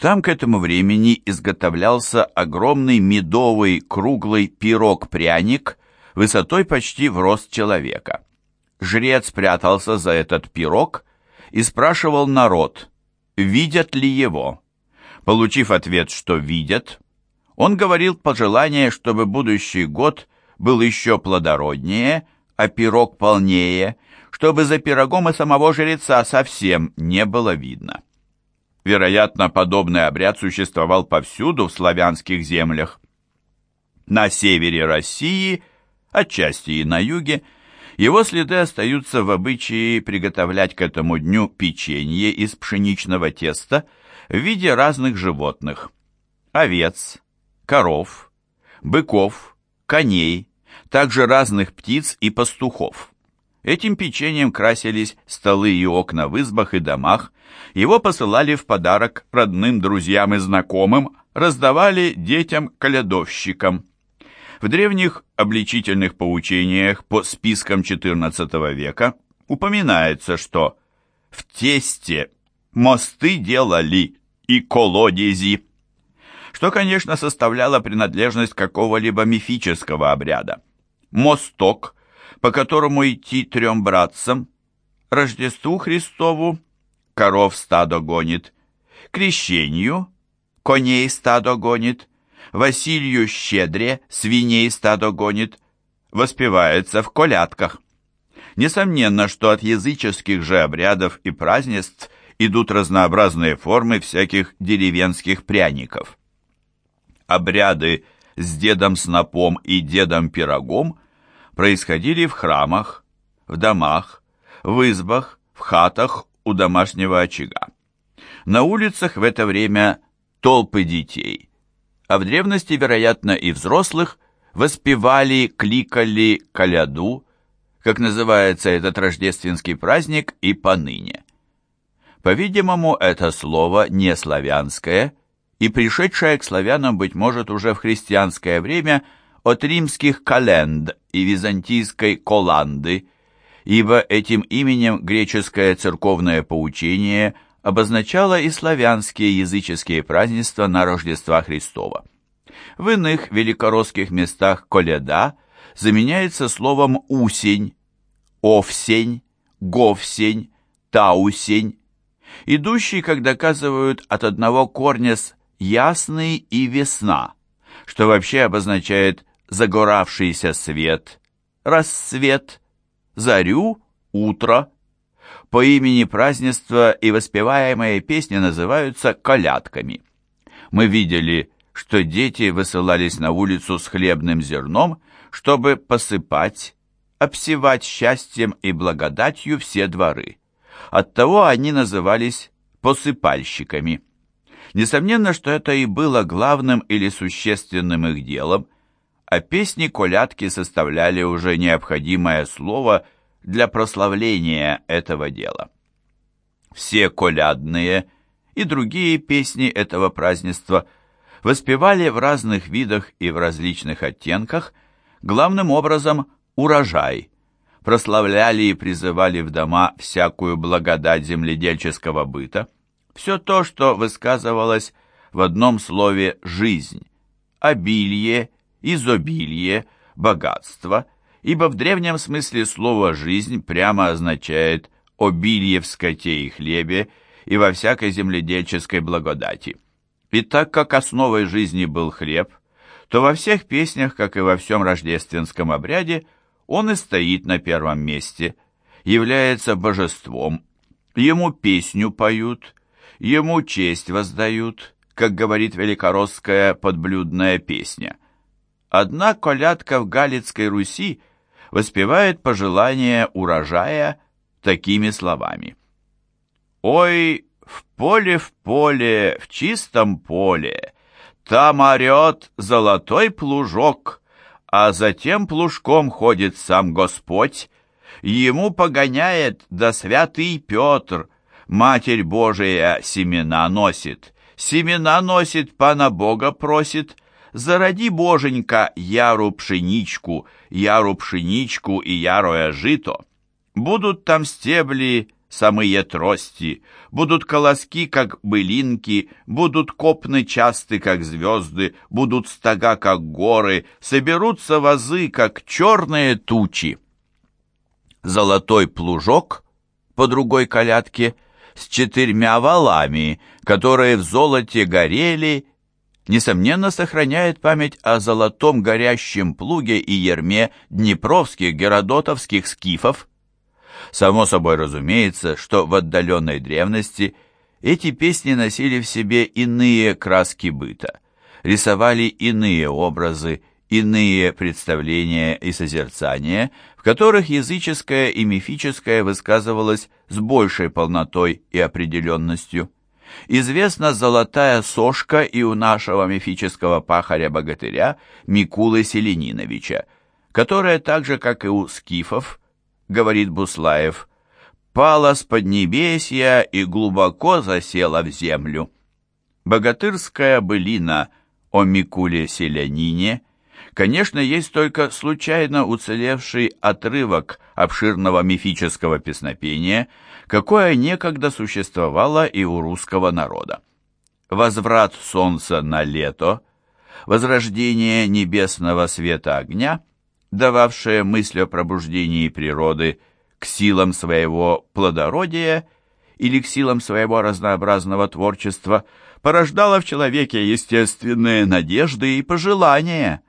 Там к этому времени изготовлялся огромный медовый круглый пирог-пряник высотой почти в рост человека. Жрец прятался за этот пирог и спрашивал народ, видят ли его. Получив ответ, что видят, он говорил пожелание, чтобы будущий год был еще плодороднее, а пирог полнее, чтобы за пирогом и самого жреца совсем не было видно. Вероятно, подобный обряд существовал повсюду в славянских землях. На севере России, отчасти и на юге, его следы остаются в обычае приготовлять к этому дню печенье из пшеничного теста в виде разных животных – овец, коров, быков, коней, также разных птиц и пастухов. Этим печеньем красились столы и окна в избах и домах, его посылали в подарок родным, друзьям и знакомым, раздавали детям-колядовщикам. В древних обличительных поучениях по спискам XIV века упоминается, что в тесте мосты делали и колодези, что, конечно, составляло принадлежность какого-либо мифического обряда. Мосток, по которому идти трем братцам, Рождеству Христову, коров стадо гонит, крещению, коней стадо гонит, Василию Щедре свиней стадо гонит, воспевается в колядках. Несомненно, что от языческих же обрядов и празднеств идут разнообразные формы всяких деревенских пряников. Обряды с дедом Снопом и дедом Пирогом происходили в храмах, в домах, в избах, в хатах у домашнего очага. На улицах в это время толпы детей – а в древности, вероятно, и взрослых, воспевали, кликали коляду, как называется этот рождественский праздник и поныне. По-видимому, это слово не славянское и пришедшее к славянам, быть может, уже в христианское время от римских календ и византийской коланды, ибо этим именем греческое церковное поучение – обозначало и славянские языческие празднества на Рождество Христова. В иных великоросских местах коледа заменяется словом «усень», «овсень», «говсень», «таусень», идущий, как доказывают, от одного корня с «ясный» и «весна», что вообще обозначает «загоравшийся свет», «рассвет», «зарю», «утро», по имени празднества и воспеваемые песни называются колядками. Мы видели, что дети высылались на улицу с хлебным зерном, чтобы посыпать, обсевать счастьем и благодатью все дворы. Оттого они назывались посыпальщиками. Несомненно, что это и было главным или существенным их делом, а песни-колядки составляли уже необходимое слово – для прославления этого дела. Все колядные и другие песни этого празднества воспевали в разных видах и в различных оттенках, главным образом урожай, прославляли и призывали в дома всякую благодать земледельческого быта, все то, что высказывалось в одном слове «жизнь», обилие, изобилие, богатство – ибо в древнем смысле слова «жизнь» прямо означает обилие в скоте и хлебе и во всякой земледельческой благодати. И так как основой жизни был хлеб, то во всех песнях, как и во всем рождественском обряде, он и стоит на первом месте, является божеством, ему песню поют, ему честь воздают, как говорит великоросская подблюдная песня. Одна колядка в Галицкой Руси воспевает пожелание урожая такими словами. «Ой, в поле, в поле, в чистом поле, там орет золотой плужок, а затем плужком ходит сам Господь, ему погоняет да святый Петр, Матерь Божия семена носит, семена носит, пана Бога просит, зароди, боженька, яру пшеничку, яру пшеничку и ярое жито. Будут там стебли, самые трости, будут колоски, как былинки, будут копны часты, как звезды, будут стога, как горы, соберутся вазы, как черные тучи. Золотой плужок по другой колядке с четырьмя валами, которые в золоте горели, несомненно сохраняет память о золотом горящем плуге и ерме днепровских геродотовских скифов, Само собой разумеется, что в отдаленной древности эти песни носили в себе иные краски быта, рисовали иные образы, иные представления и созерцания, в которых языческое и мифическое высказывалось с большей полнотой и определенностью. Известна золотая сошка и у нашего мифического пахаря-богатыря Микулы Селениновича, которая так же, как и у скифов, говорит Буслаев, пала с поднебесья и глубоко засела в землю. Богатырская былина о Микуле Селянине, конечно, есть только случайно уцелевший отрывок обширного мифического песнопения, какое некогда существовало и у русского народа. Возврат солнца на лето, возрождение небесного света огня — дававшее мысль о пробуждении природы к силам своего плодородия или к силам своего разнообразного творчества, порождало в человеке естественные надежды и пожелания,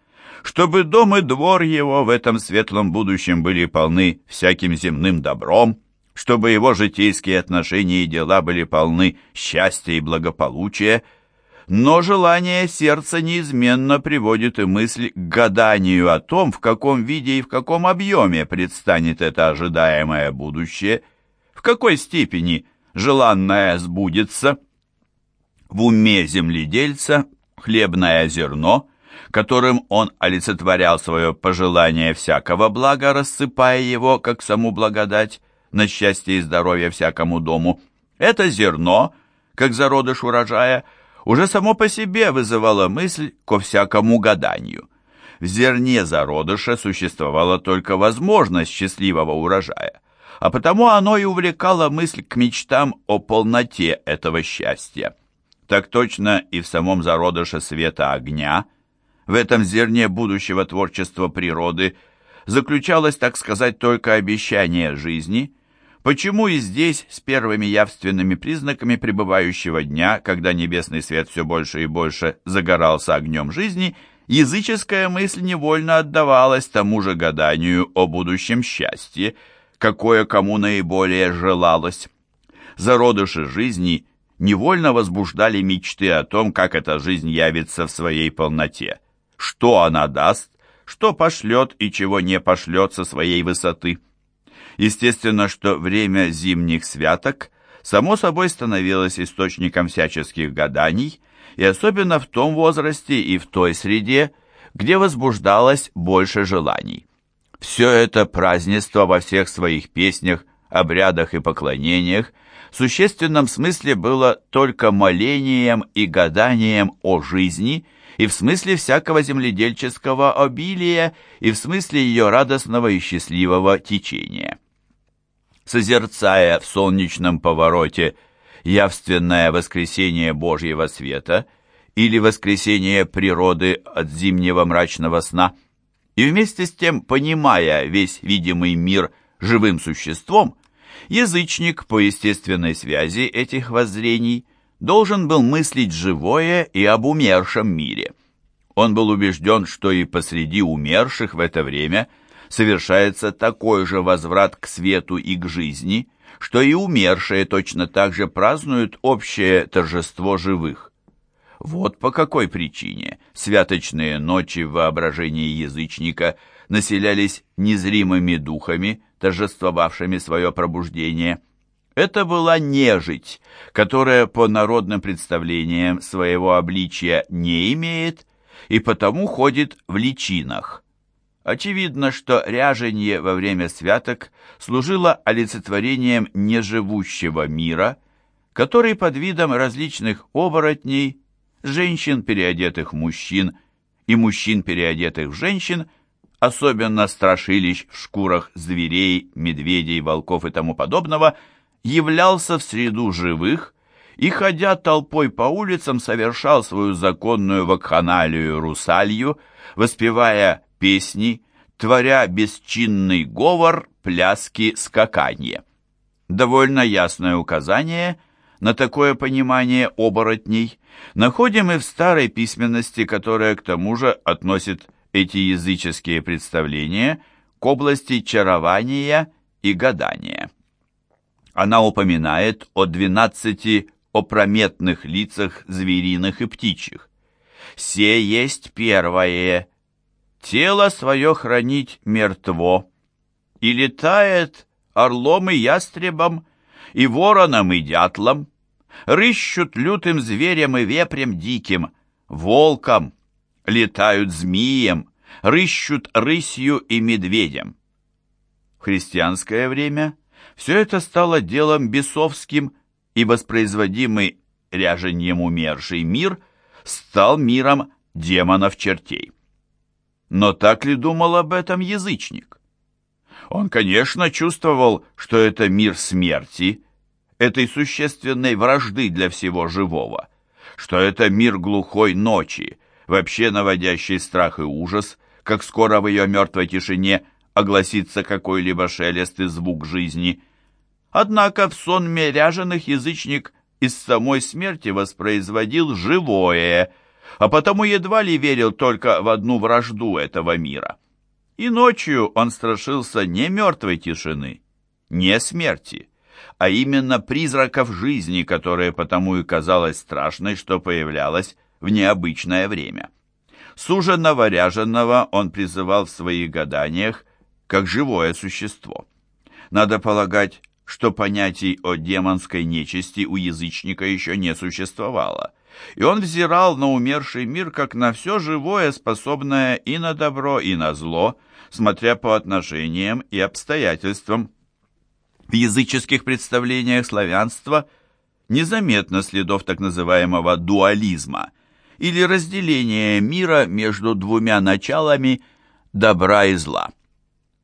чтобы дом и двор его в этом светлом будущем были полны всяким земным добром, чтобы его житейские отношения и дела были полны счастья и благополучия, но желание сердца неизменно приводит и мысль к гаданию о том, в каком виде и в каком объеме предстанет это ожидаемое будущее, в какой степени желанное сбудется. В уме земледельца хлебное зерно, которым он олицетворял свое пожелание всякого блага, рассыпая его, как саму благодать, на счастье и здоровье всякому дому, это зерно, как зародыш урожая – уже само по себе вызывало мысль ко всякому гаданию. В зерне зародыша существовала только возможность счастливого урожая, а потому оно и увлекало мысль к мечтам о полноте этого счастья. Так точно и в самом зародыше света огня, в этом зерне будущего творчества природы, заключалось, так сказать, только обещание жизни – Почему и здесь, с первыми явственными признаками пребывающего дня, когда небесный свет все больше и больше загорался огнем жизни, языческая мысль невольно отдавалась тому же гаданию о будущем счастье, какое кому наиболее желалось. Зародыши жизни невольно возбуждали мечты о том, как эта жизнь явится в своей полноте, что она даст, что пошлет и чего не пошлет со своей высоты. Естественно, что время зимних святок само собой становилось источником всяческих гаданий, и особенно в том возрасте и в той среде, где возбуждалось больше желаний. Все это празднество во всех своих песнях, обрядах и поклонениях в существенном смысле было только молением и гаданием о жизни и в смысле всякого земледельческого обилия и в смысле ее радостного и счастливого течения созерцая в солнечном повороте явственное воскресение Божьего света или воскресение природы от зимнего мрачного сна, и вместе с тем, понимая весь видимый мир живым существом, язычник по естественной связи этих воззрений должен был мыслить живое и об умершем мире. Он был убежден, что и посреди умерших в это время – совершается такой же возврат к свету и к жизни, что и умершие точно так же празднуют общее торжество живых. Вот по какой причине святочные ночи в воображении язычника населялись незримыми духами, торжествовавшими свое пробуждение. Это была нежить, которая по народным представлениям своего обличия не имеет и потому ходит в личинах. Очевидно, что ряженье во время святок служило олицетворением неживущего мира, который под видом различных оборотней, женщин, переодетых в мужчин, и мужчин, переодетых в женщин, особенно страшилищ в шкурах зверей, медведей, волков и тому подобного, являлся в среду живых и, ходя толпой по улицам, совершал свою законную вакханалию русалью, воспевая песни, творя бесчинный говор, пляски, скаканье. Довольно ясное указание на такое понимание оборотней находим и в старой письменности, которая к тому же относит эти языческие представления к области чарования и гадания. Она упоминает о двенадцати опрометных лицах звериных и птичьих. «Се есть первое, тело свое хранить мертво, и летает орлом и ястребом, и вороном и дятлом, рыщут лютым зверем и вепрем диким, волком, летают змеем, рыщут рысью и медведем. В христианское время все это стало делом бесовским, и воспроизводимый ряженьем умерший мир стал миром демонов-чертей. Но так ли думал об этом язычник? Он, конечно, чувствовал, что это мир смерти, этой существенной вражды для всего живого, что это мир глухой ночи, вообще наводящий страх и ужас, как скоро в ее мертвой тишине огласится какой-либо шелест и звук жизни. Однако в сонме ряженых язычник из самой смерти воспроизводил живое, а потому едва ли верил только в одну вражду этого мира. И ночью он страшился не мертвой тишины, не смерти, а именно призраков жизни, которая потому и казалась страшной, что появлялась в необычное время. Суженного ряженого он призывал в своих гаданиях как живое существо. Надо полагать, что понятий о демонской нечисти у язычника еще не существовало – и он взирал на умерший мир как на все живое, способное и на добро, и на зло, смотря по отношениям и обстоятельствам. В языческих представлениях славянства незаметно следов так называемого дуализма или разделения мира между двумя началами добра и зла.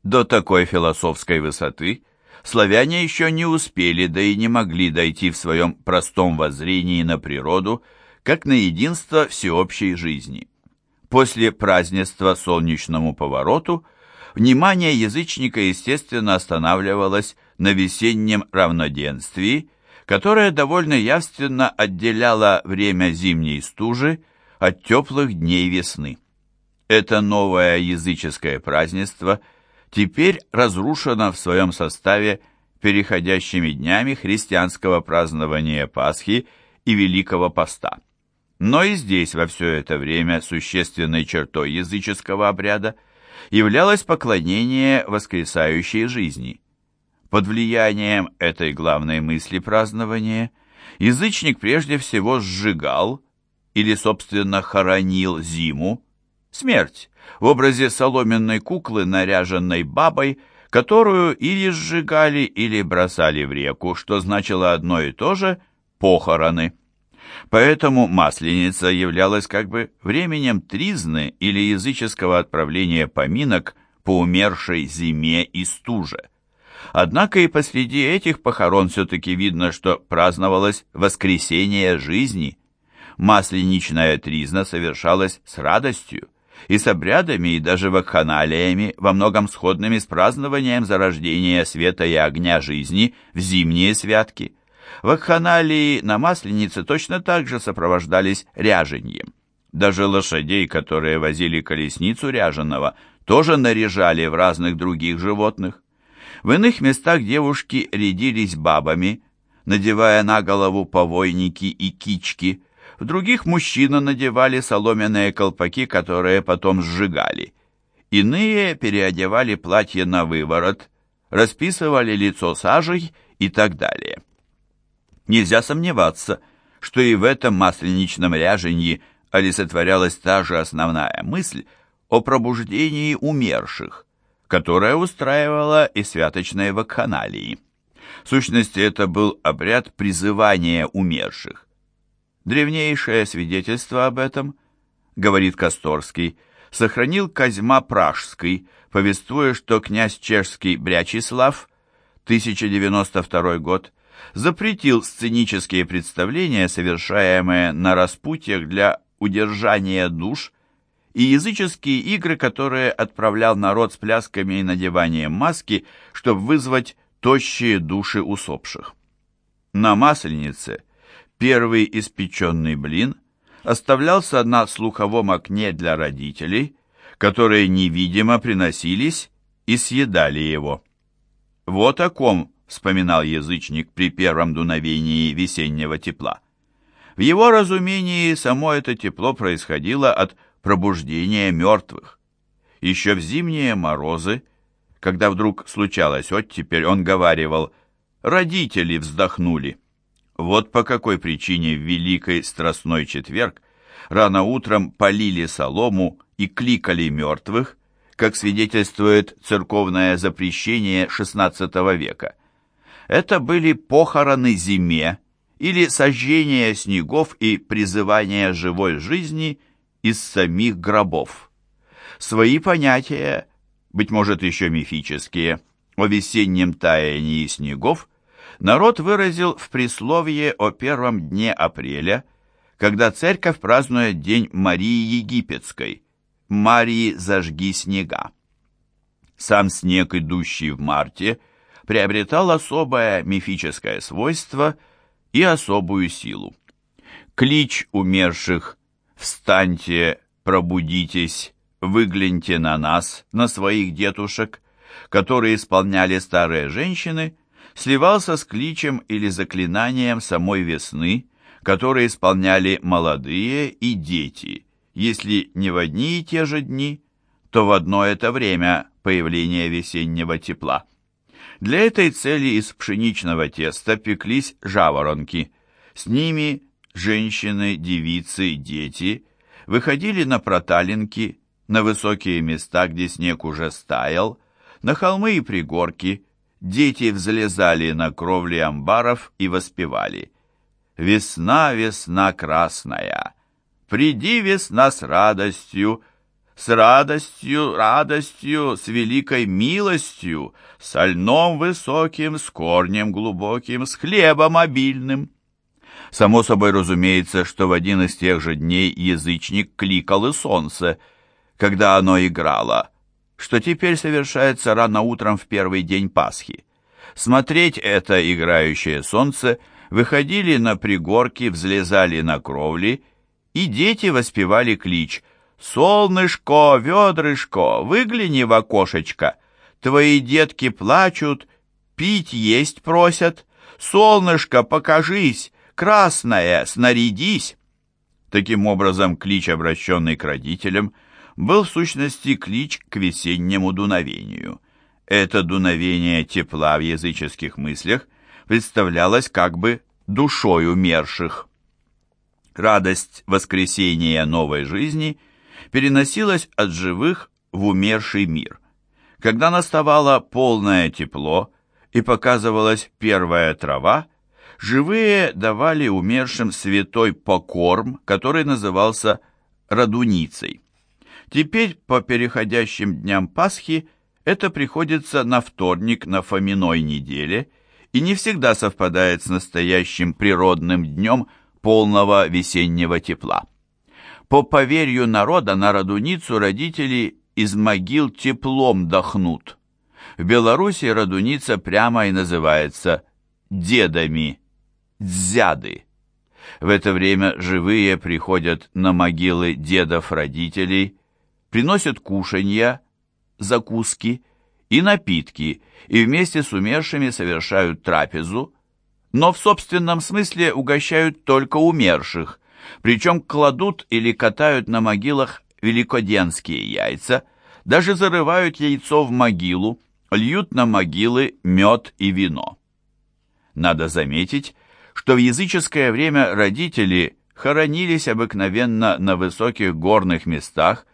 До такой философской высоты славяне еще не успели, да и не могли дойти в своем простом воззрении на природу – как на единство всеобщей жизни. После празднества солнечному повороту внимание язычника, естественно, останавливалось на весеннем равноденствии, которое довольно явственно отделяло время зимней стужи от теплых дней весны. Это новое языческое празднество теперь разрушено в своем составе переходящими днями христианского празднования Пасхи и Великого Поста. Но и здесь во все это время существенной чертой языческого обряда являлось поклонение воскресающей жизни. Под влиянием этой главной мысли празднования язычник прежде всего сжигал или, собственно, хоронил зиму, смерть, в образе соломенной куклы, наряженной бабой, которую или сжигали, или бросали в реку, что значило одно и то же – похороны. Поэтому Масленица являлась как бы временем тризны или языческого отправления поминок по умершей зиме и стуже. Однако и посреди этих похорон все-таки видно, что праздновалось воскресение жизни. Масленичная тризна совершалась с радостью и с обрядами и даже вакханалиями, во многом сходными с празднованием зарождения света и огня жизни в зимние святки. Вакханалии на Масленице точно так же сопровождались ряженьем. Даже лошадей, которые возили колесницу ряженого, тоже наряжали в разных других животных. В иных местах девушки рядились бабами, надевая на голову повойники и кички. В других мужчины надевали соломенные колпаки, которые потом сжигали. Иные переодевали платье на выворот, расписывали лицо сажей и так далее. Нельзя сомневаться, что и в этом масленичном ряженье олицетворялась та же основная мысль о пробуждении умерших, которая устраивала и святочные вакханалии. В сущности, это был обряд призывания умерших. Древнейшее свидетельство об этом, говорит Косторский, сохранил Козьма Пражский, повествуя, что князь чешский Брячеслав, 1092 год, запретил сценические представления, совершаемые на распутьях для удержания душ, и языческие игры, которые отправлял народ с плясками и надеванием маски, чтобы вызвать тощие души усопших. На Масленице первый испеченный блин оставлялся на слуховом окне для родителей, которые невидимо приносились и съедали его. Вот о ком вспоминал язычник при первом дуновении весеннего тепла. В его разумении само это тепло происходило от пробуждения мертвых. Еще в зимние морозы, когда вдруг случалось оттепель, он говаривал «родители вздохнули». Вот по какой причине в Великий Страстной Четверг рано утром полили солому и кликали мертвых, как свидетельствует церковное запрещение XVI века. Это были похороны зиме или сожжение снегов и призывание живой жизни из самих гробов. Свои понятия, быть может еще мифические, о весеннем таянии снегов народ выразил в присловии о первом дне апреля, когда церковь празднует День Марии Египетской, Марии зажги снега. Сам снег, идущий в марте, приобретал особое мифическое свойство и особую силу. Клич умерших «Встаньте, пробудитесь, выгляньте на нас, на своих детушек», которые исполняли старые женщины, сливался с кличем или заклинанием самой весны, которые исполняли молодые и дети, если не в одни и те же дни, то в одно это время появления весеннего тепла. Для этой цели из пшеничного теста пеклись жаворонки. С ними женщины, девицы, дети выходили на проталинки, на высокие места, где снег уже стаял, на холмы и пригорки. Дети взлезали на кровли амбаров и воспевали «Весна, весна красная! Приди, весна, с радостью!» с радостью, радостью, с великой милостью, с льном высоким, с корнем глубоким, с хлебом обильным. Само собой разумеется, что в один из тех же дней язычник кликал и солнце, когда оно играло, что теперь совершается рано утром в первый день Пасхи. Смотреть это играющее солнце выходили на пригорки, взлезали на кровли, и дети воспевали клич — «Солнышко, ведрышко, выгляни в окошечко. Твои детки плачут, пить есть просят. Солнышко, покажись, красное, снарядись». Таким образом, клич, обращенный к родителям, был в сущности клич к весеннему дуновению. Это дуновение тепла в языческих мыслях представлялось как бы душой умерших. Радость воскресения новой жизни переносилась от живых в умерший мир. Когда наставало полное тепло и показывалась первая трава, живые давали умершим святой покорм, который назывался радуницей. Теперь по переходящим дням Пасхи это приходится на вторник на Фоминой неделе и не всегда совпадает с настоящим природным днем полного весеннего тепла. По поверью народа на Радуницу родители из могил теплом дохнут. В Беларуси Радуница прямо и называется дедами, дзяды. В это время живые приходят на могилы дедов-родителей, приносят кушанья, закуски и напитки, и вместе с умершими совершают трапезу, но в собственном смысле угощают только умерших – причем кладут или катают на могилах великоденские яйца, даже зарывают яйцо в могилу, льют на могилы мед и вино. Надо заметить, что в языческое время родители хоронились обыкновенно на высоких горных местах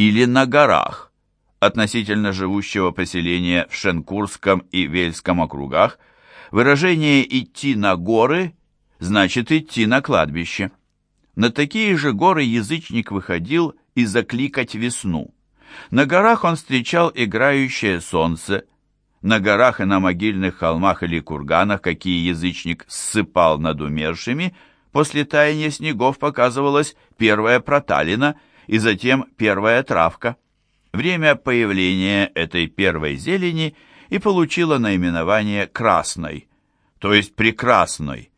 или на горах, относительно живущего поселения в Шенкурском и Вельском округах, выражение «идти на горы» значит идти на кладбище. На такие же горы язычник выходил и закликать весну. На горах он встречал играющее солнце, на горах и на могильных холмах или курганах, какие язычник ссыпал над умершими, после таяния снегов показывалась первая проталина и затем первая травка. Время появления этой первой зелени и получило наименование «красной», то есть «прекрасной».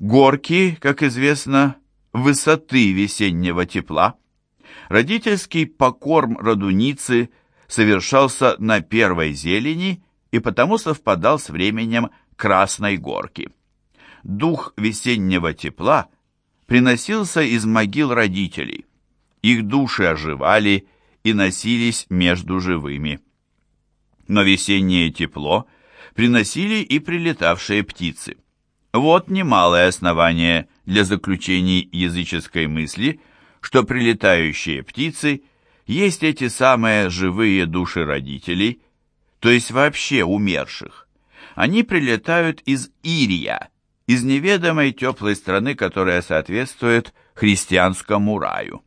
Горки, как известно, высоты весеннего тепла. Родительский покорм родуницы совершался на первой зелени и потому совпадал с временем Красной Горки. Дух весеннего тепла приносился из могил родителей. Их души оживали и носились между живыми. Но весеннее тепло приносили и прилетавшие птицы. Вот немалое основание для заключений языческой мысли, что прилетающие птицы есть эти самые живые души родителей, то есть вообще умерших. Они прилетают из Ирия, из неведомой теплой страны, которая соответствует христианскому раю.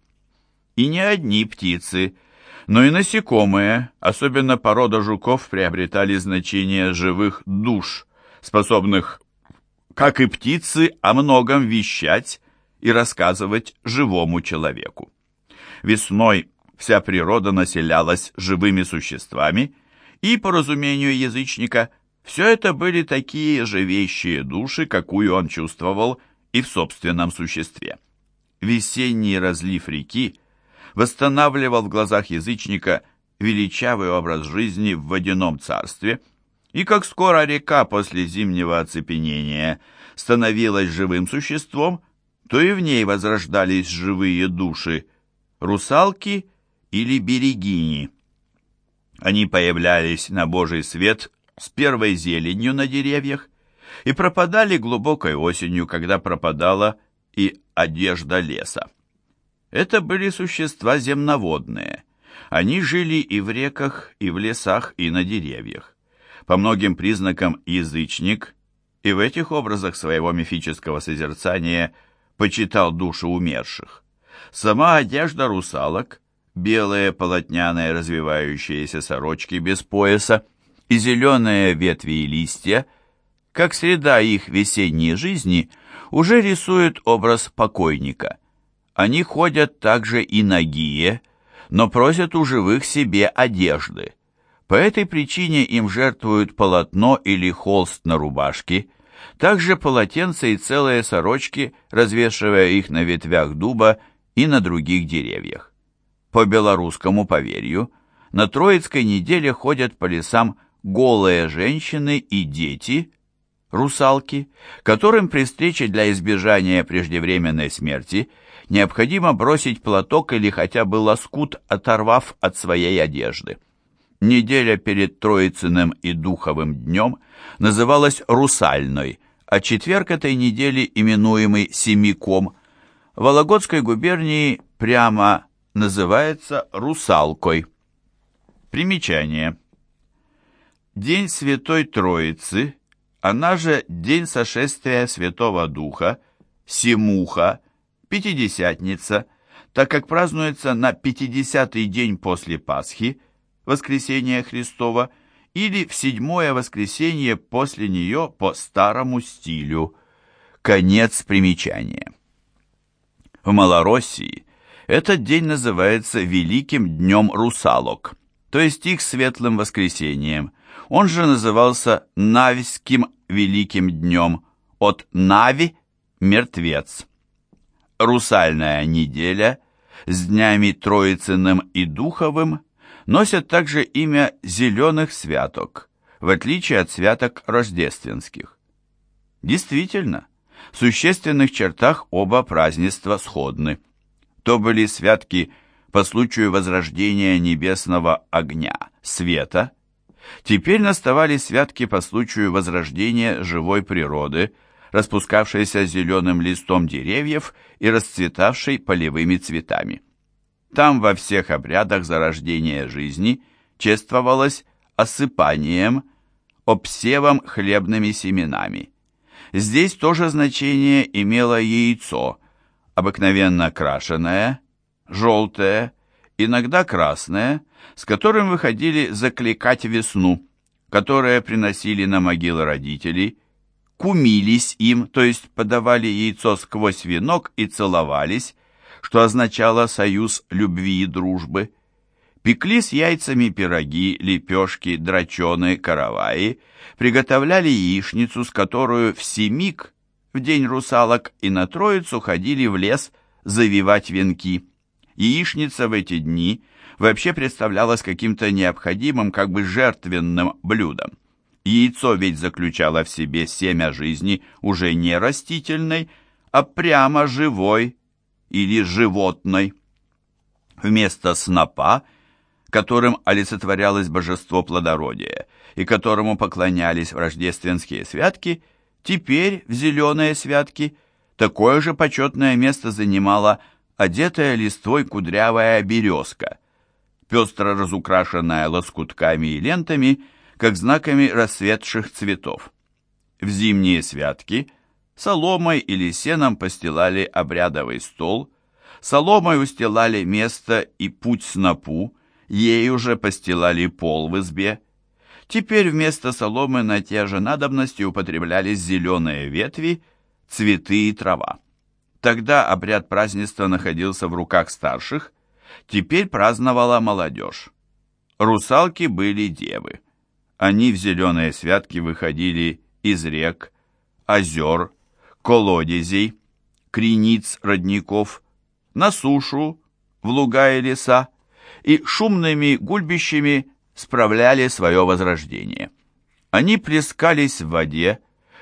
И не одни птицы – но и насекомые, особенно порода жуков, приобретали значение живых душ, способных, как и птицы, о многом вещать и рассказывать живому человеку. Весной вся природа населялась живыми существами, и, по разумению язычника, все это были такие живейшие души, какую он чувствовал и в собственном существе. Весенний разлив реки – восстанавливал в глазах язычника величавый образ жизни в водяном царстве, и как скоро река после зимнего оцепенения становилась живым существом, то и в ней возрождались живые души, русалки или берегини. Они появлялись на Божий свет с первой зеленью на деревьях и пропадали глубокой осенью, когда пропадала и одежда леса. Это были существа земноводные. Они жили и в реках, и в лесах, и на деревьях. По многим признакам язычник, и в этих образах своего мифического созерцания почитал души умерших. Сама одежда русалок, белые полотняные развивающиеся сорочки без пояса и зеленые ветви и листья, как среда их весенней жизни, уже рисует образ покойника – они ходят также и нагие, но просят у живых себе одежды. По этой причине им жертвуют полотно или холст на рубашке, также полотенца и целые сорочки, развешивая их на ветвях дуба и на других деревьях. По белорусскому поверью, на Троицкой неделе ходят по лесам голые женщины и дети, русалки, которым при встрече для избежания преждевременной смерти – необходимо бросить платок или хотя бы лоскут, оторвав от своей одежды. Неделя перед Троицыным и Духовым днем называлась «Русальной», а четверг этой недели, именуемый «Семиком», в Вологодской губернии прямо называется «Русалкой». Примечание. День Святой Троицы, она же День сошествия Святого Духа, Семуха, Пятидесятница, так как празднуется на пятидесятый день после Пасхи, воскресения Христова, или в седьмое воскресенье после нее по старому стилю. Конец примечания. В Малороссии этот день называется Великим Днем Русалок, то есть их светлым воскресением. Он же назывался Навским Великим Днем, от Нави – мертвец. Русальная неделя с днями Троицыным и Духовым носят также имя зеленых святок, в отличие от святок рождественских. Действительно, в существенных чертах оба празднества сходны. То были святки по случаю возрождения небесного огня, света. Теперь наставали святки по случаю возрождения живой природы – распускавшейся зеленым листом деревьев и расцветавшей полевыми цветами. Там во всех обрядах зарождения жизни чествовалось осыпанием, обсевом хлебными семенами. Здесь тоже значение имело яйцо, обыкновенно крашеное, желтое, иногда красное, с которым выходили закликать весну, которые приносили на могилы родителей, кумились им, то есть подавали яйцо сквозь венок и целовались, что означало союз любви и дружбы. Пекли с яйцами пироги, лепешки, драчены, караваи, приготовляли яичницу, с которую в семик, в день русалок и на Троицу ходили в лес завивать венки. Яичница в эти дни вообще представлялась каким-то необходимым, как бы жертвенным блюдом. Яйцо ведь заключало в себе семя жизни уже не растительной, а прямо живой или животной. Вместо снопа, которым олицетворялось божество плодородия и которому поклонялись в рождественские святки, теперь в зеленые святки такое же почетное место занимала одетая листвой кудрявая березка, пестро разукрашенная лоскутками и лентами, как знаками расцветших цветов. В зимние святки соломой или сеном постилали обрядовый стол, соломой устилали место и путь снопу, ей уже постилали пол в избе. Теперь вместо соломы на те же надобности употреблялись зеленые ветви, цветы и трава. Тогда обряд празднества находился в руках старших, теперь праздновала молодежь. Русалки были девы. Они в зеленые святки выходили из рек, озер, колодезей, крениц, родников, на сушу, в луга и леса, и шумными гульбищами справляли свое возрождение. Они плескались в воде,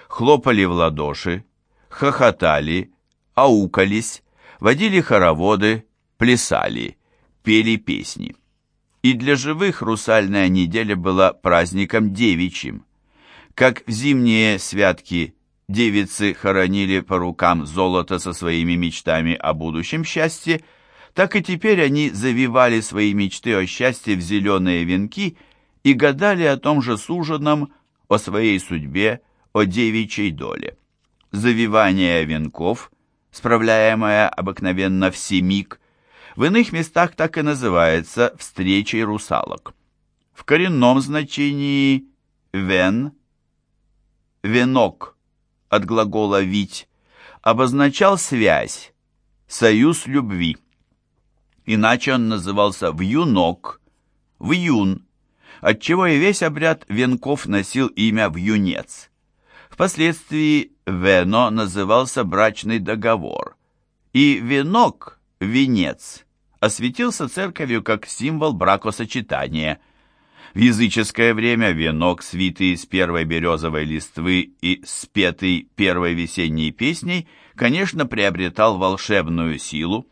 хлопали в ладоши, хохотали, аукались, водили хороводы, плясали, пели песни и для живых русальная неделя была праздником девичьим. Как в зимние святки девицы хоронили по рукам золото со своими мечтами о будущем счастье, так и теперь они завивали свои мечты о счастье в зеленые венки и гадали о том же суженом, о своей судьбе, о девичьей доле. Завивание венков, справляемое обыкновенно в семик, в иных местах так и называется «встречей русалок». В коренном значении «вен» — «венок» от глагола «вить» обозначал связь, союз любви. Иначе он назывался «вьюнок», «вьюн», отчего и весь обряд венков носил имя «вьюнец». Впоследствии «вено» назывался брачный договор, и «венок» — «венец» осветился церковью как символ бракосочетания. В языческое время венок, свитый из первой березовой листвы и спетый первой весенней песней, конечно, приобретал волшебную силу.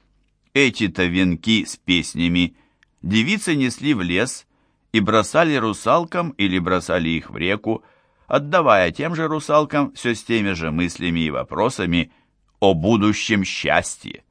Эти-то венки с песнями девицы несли в лес и бросали русалкам или бросали их в реку, отдавая тем же русалкам все с теми же мыслями и вопросами о будущем счастье.